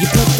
You put